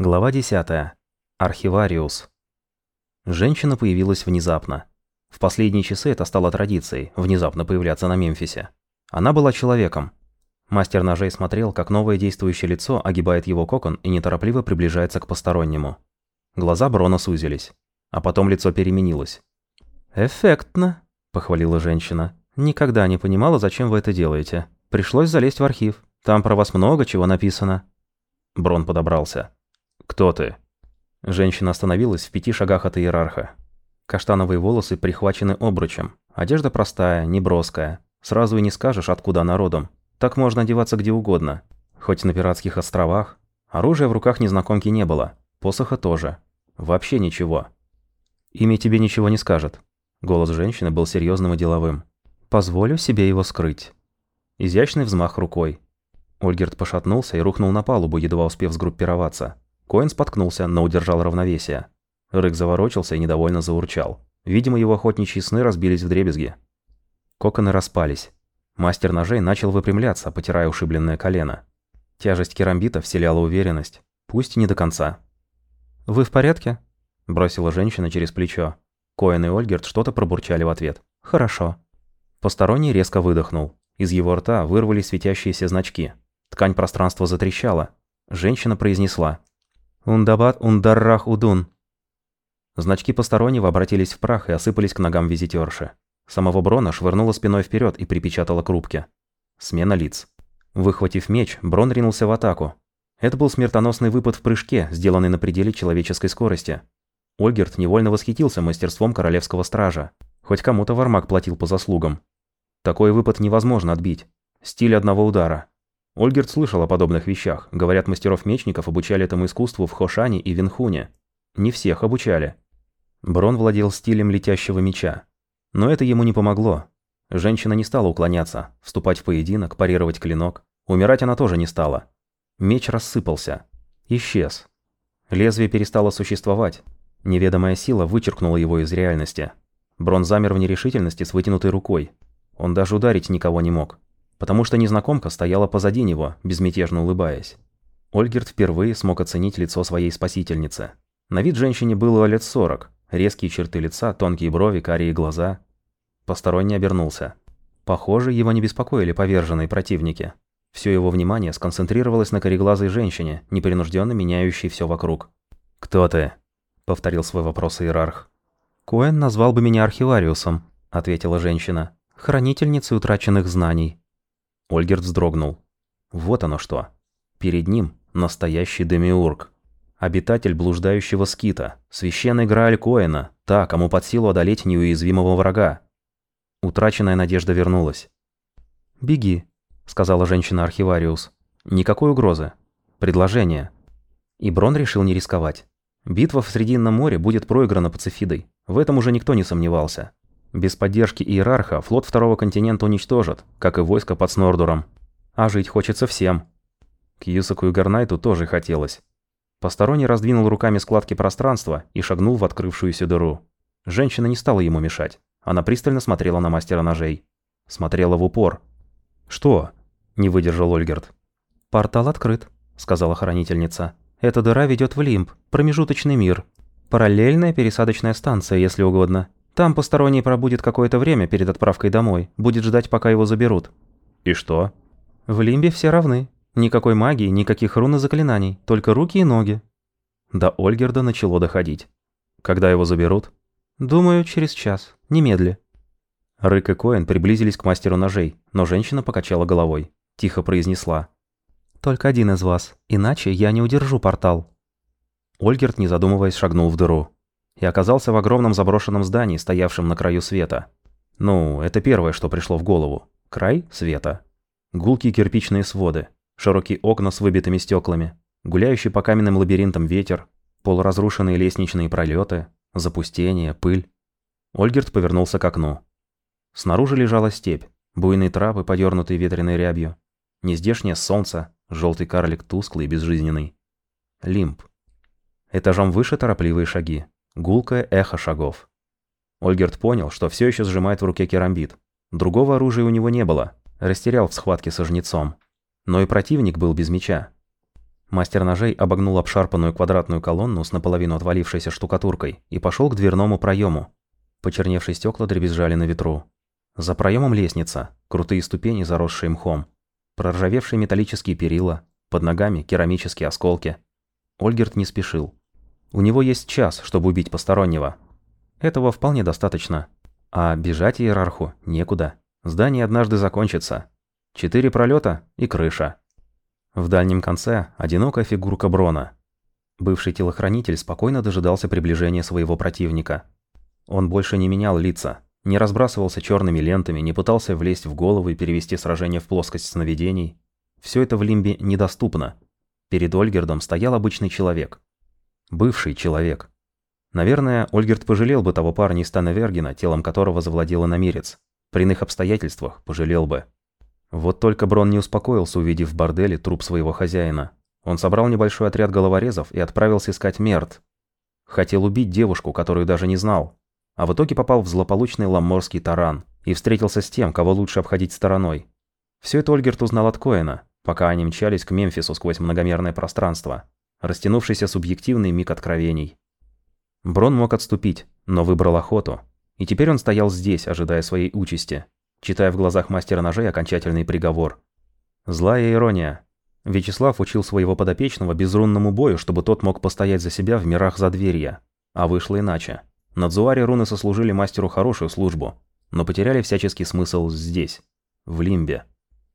Глава 10. Архивариус. Женщина появилась внезапно. В последние часы это стало традицией – внезапно появляться на Мемфисе. Она была человеком. Мастер ножей смотрел, как новое действующее лицо огибает его кокон и неторопливо приближается к постороннему. Глаза Брона сузились. А потом лицо переменилось. «Эффектно», – похвалила женщина. «Никогда не понимала, зачем вы это делаете. Пришлось залезть в архив. Там про вас много чего написано». Брон подобрался. «Кто ты?» Женщина остановилась в пяти шагах от иерарха. Каштановые волосы прихвачены обручем. Одежда простая, неброская. Сразу и не скажешь, откуда она родом. Так можно одеваться где угодно. Хоть на пиратских островах. Оружия в руках незнакомки не было. Посоха тоже. Вообще ничего. Имя тебе ничего не скажет. Голос женщины был серьезным и деловым. Позволю себе его скрыть. Изящный взмах рукой. Ольгерт пошатнулся и рухнул на палубу, едва успев сгруппироваться. Коэн споткнулся, но удержал равновесие. Рык заворочился и недовольно заурчал. Видимо, его охотничьи сны разбились в дребезги. Коконы распались. Мастер ножей начал выпрямляться, потирая ушибленное колено. Тяжесть керамбита вселяла уверенность. Пусть и не до конца. «Вы в порядке?» – бросила женщина через плечо. Коэн и Ольгерт что-то пробурчали в ответ. «Хорошо». Посторонний резко выдохнул. Из его рта вырвались светящиеся значки. Ткань пространства затрещала. Женщина произнесла. «Ундабат ундаррах удун». Значки постороннего обратились в прах и осыпались к ногам визитерши. Самого Брона швырнула спиной вперед и припечатала к рубке. Смена лиц. Выхватив меч, Брон ринулся в атаку. Это был смертоносный выпад в прыжке, сделанный на пределе человеческой скорости. Ольгерт невольно восхитился мастерством королевского стража. Хоть кому-то Вармак платил по заслугам. Такой выпад невозможно отбить. Стиль одного удара. Ольгерт слышал о подобных вещах. Говорят, мастеров-мечников обучали этому искусству в Хошане и Винхуне. Не всех обучали. Брон владел стилем летящего меча. Но это ему не помогло. Женщина не стала уклоняться, вступать в поединок, парировать клинок. Умирать она тоже не стала. Меч рассыпался. Исчез. Лезвие перестало существовать. Неведомая сила вычеркнула его из реальности. Брон замер в нерешительности с вытянутой рукой. Он даже ударить никого не мог потому что незнакомка стояла позади него, безмятежно улыбаясь. Ольгерт впервые смог оценить лицо своей спасительницы. На вид женщине было лет сорок, резкие черты лица, тонкие брови, карие глаза. Посторонний обернулся. Похоже, его не беспокоили поверженные противники. Все его внимание сконцентрировалось на кореглазой женщине, непринужденно меняющей все вокруг. «Кто ты?» – повторил свой вопрос иерарх. «Коэн назвал бы меня архивариусом», – ответила женщина. «Хранительницей утраченных знаний». Ольгерт вздрогнул. Вот оно что. Перед ним настоящий демиург. Обитатель блуждающего скита, священный Грааль Коэна, та, кому под силу одолеть неуязвимого врага. Утраченная надежда вернулась. «Беги», — сказала женщина-архивариус. «Никакой угрозы. Предложение». И Брон решил не рисковать. Битва в Срединном море будет проиграна Пацифидой. В этом уже никто не сомневался. Без поддержки иерарха флот Второго континента уничтожат, как и войско под Снордуром. А жить хочется всем. К Юсаку и Гарнайту тоже хотелось. Посторонний раздвинул руками складки пространства и шагнул в открывшуюся дыру. Женщина не стала ему мешать. Она пристально смотрела на мастера ножей. Смотрела в упор. «Что?» – не выдержал Ольгерт. «Портал открыт», – сказала хранительница. «Эта дыра ведет в Лимб, промежуточный мир. Параллельная пересадочная станция, если угодно. Там посторонний пробудет какое-то время перед отправкой домой, будет ждать, пока его заберут. И что? В Лимбе все равны. Никакой магии, никаких рун и заклинаний, только руки и ноги. До Ольгерда начало доходить. Когда его заберут? Думаю, через час. Немедли. Рык и Коэн приблизились к мастеру ножей, но женщина покачала головой. Тихо произнесла. «Только один из вас, иначе я не удержу портал». Ольгерт, не задумываясь, шагнул в дыру и оказался в огромном заброшенном здании, стоявшем на краю света. Ну, это первое, что пришло в голову. Край света. Гулкие кирпичные своды, широкие окна с выбитыми стеклами, гуляющий по каменным лабиринтам ветер, полуразрушенные лестничные пролеты, запустение, пыль. Ольгерт повернулся к окну. Снаружи лежала степь, буйные травы, подернутые ветреной рябью, нездешнее солнце, желтый карлик тусклый и безжизненный. Лимб. Этажом выше торопливые шаги. Гулкое эхо шагов. Ольгерт понял, что все еще сжимает в руке керамбит. Другого оружия у него не было. Растерял в схватке со жнецом. Но и противник был без меча. Мастер ножей обогнул обшарпанную квадратную колонну с наполовину отвалившейся штукатуркой и пошел к дверному проему. Почерневшие стекла дребезжали на ветру. За проемом лестница, крутые ступени, заросшие мхом, проржавевшие металлические перила, под ногами керамические осколки. Ольгерт не спешил. У него есть час, чтобы убить постороннего. Этого вполне достаточно. А бежать иерарху некуда. Здание однажды закончится. Четыре пролета и крыша. В дальнем конце одинокая фигурка Брона. Бывший телохранитель спокойно дожидался приближения своего противника. Он больше не менял лица, не разбрасывался черными лентами, не пытался влезть в голову и перевести сражение в плоскость сновидений. Все это в Лимбе недоступно. Перед Ольгердом стоял обычный человек. Бывший человек. Наверное, Ольгерд пожалел бы того парня из Вергена, телом которого завладел иномерец. При иных обстоятельствах пожалел бы. Вот только Брон не успокоился, увидев в борделе труп своего хозяина. Он собрал небольшой отряд головорезов и отправился искать Мерт. Хотел убить девушку, которую даже не знал. А в итоге попал в злополучный ламморский таран и встретился с тем, кого лучше обходить стороной. Все это Ольгерт узнал от Коэна, пока они мчались к Мемфису сквозь многомерное пространство. Растянувшийся субъективный миг откровений. Брон мог отступить, но выбрал охоту. И теперь он стоял здесь, ожидая своей участи читая в глазах мастера ножей окончательный приговор. Злая ирония. Вячеслав учил своего подопечного безрунному бою, чтобы тот мог постоять за себя в мирах задверья. А вышло иначе. На Дзуаре руны сослужили мастеру хорошую службу, но потеряли всяческий смысл здесь, в Лимбе.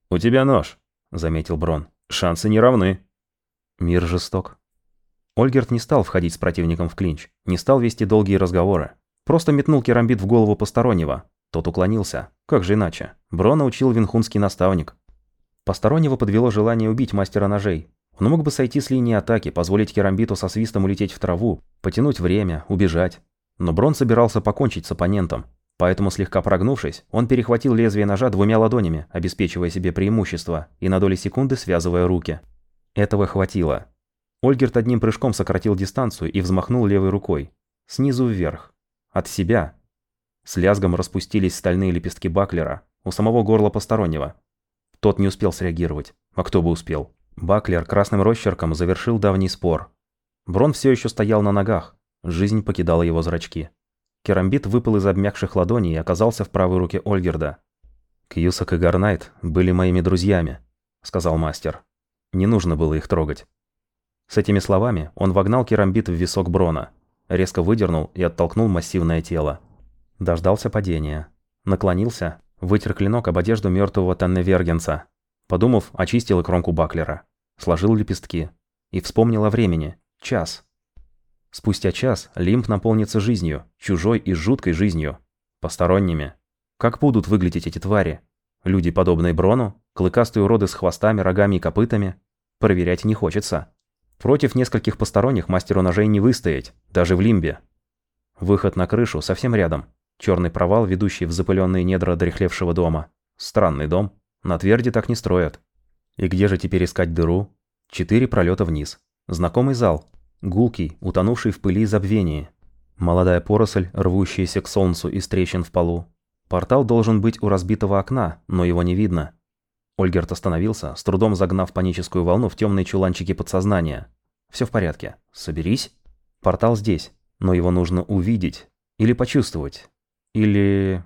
«У тебя нож», — заметил Брон. «Шансы не равны». Мир жесток. Ольгерт не стал входить с противником в клинч, не стал вести долгие разговоры. Просто метнул керамбит в голову постороннего, тот уклонился. Как же иначе? Бро научил винхунский наставник. Постороннего подвело желание убить мастера ножей. Он мог бы сойти с линии атаки, позволить керамбиту со свистом улететь в траву, потянуть время, убежать. Но Брон собирался покончить с оппонентом. Поэтому, слегка прогнувшись, он перехватил лезвие ножа двумя ладонями, обеспечивая себе преимущество, и на доли секунды связывая руки. Этого хватило. Ольгерт одним прыжком сократил дистанцию и взмахнул левой рукой. Снизу вверх. От себя, с лязгом распустились стальные лепестки баклера у самого горла постороннего. Тот не успел среагировать. А кто бы успел? Баклер красным росчерком завершил давний спор. Брон все еще стоял на ногах. Жизнь покидала его зрачки. Керамбит выпал из обмякших ладоней и оказался в правой руке Ольгерда. «Кьюсак и Гарнайт были моими друзьями», — сказал мастер. Не нужно было их трогать. С этими словами он вогнал керамбит в висок Брона, резко выдернул и оттолкнул массивное тело. Дождался падения. Наклонился, вытер клинок об одежду мертвого Танневергенца. Подумав, очистил кромку баклера. Сложил лепестки. И вспомнил о времени. Час. Спустя час лимб наполнится жизнью, чужой и жуткой жизнью. Посторонними. Как будут выглядеть эти твари? Люди, подобные Брону? Клыкастые уроды с хвостами, рогами и копытами? Проверять не хочется. Против нескольких посторонних мастеру ножей не выстоять, даже в лимбе. Выход на крышу совсем рядом. Черный провал, ведущий в запыленные недра дряхлевшего дома. Странный дом. На тверди так не строят. И где же теперь искать дыру? Четыре пролета вниз. Знакомый зал. Гулкий, утонувший в пыли и забвении. Молодая поросль, рвущаяся к солнцу из трещин в полу. Портал должен быть у разбитого окна, но его не видно. Ольгерт остановился, с трудом загнав паническую волну в темные чуланчики подсознания. Все в порядке. Соберись. Портал здесь, но его нужно увидеть или почувствовать. Или...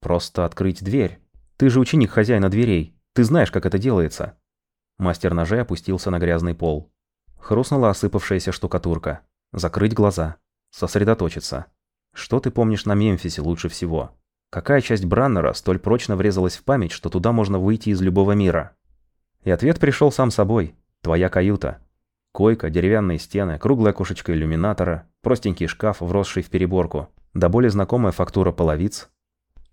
просто открыть дверь. Ты же ученик хозяина дверей. Ты знаешь, как это делается. Мастер ножей опустился на грязный пол. Хрустнула осыпавшаяся штукатурка. Закрыть глаза. Сосредоточиться. Что ты помнишь на Мемфисе лучше всего? Какая часть Браннера столь прочно врезалась в память, что туда можно выйти из любого мира? И ответ пришел сам собой. Твоя каюта. Койка, деревянные стены, круглая окошечко иллюминатора, простенький шкаф, вросший в переборку, да более знакомая фактура половиц.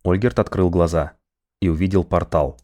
Ольгерт открыл глаза и увидел портал.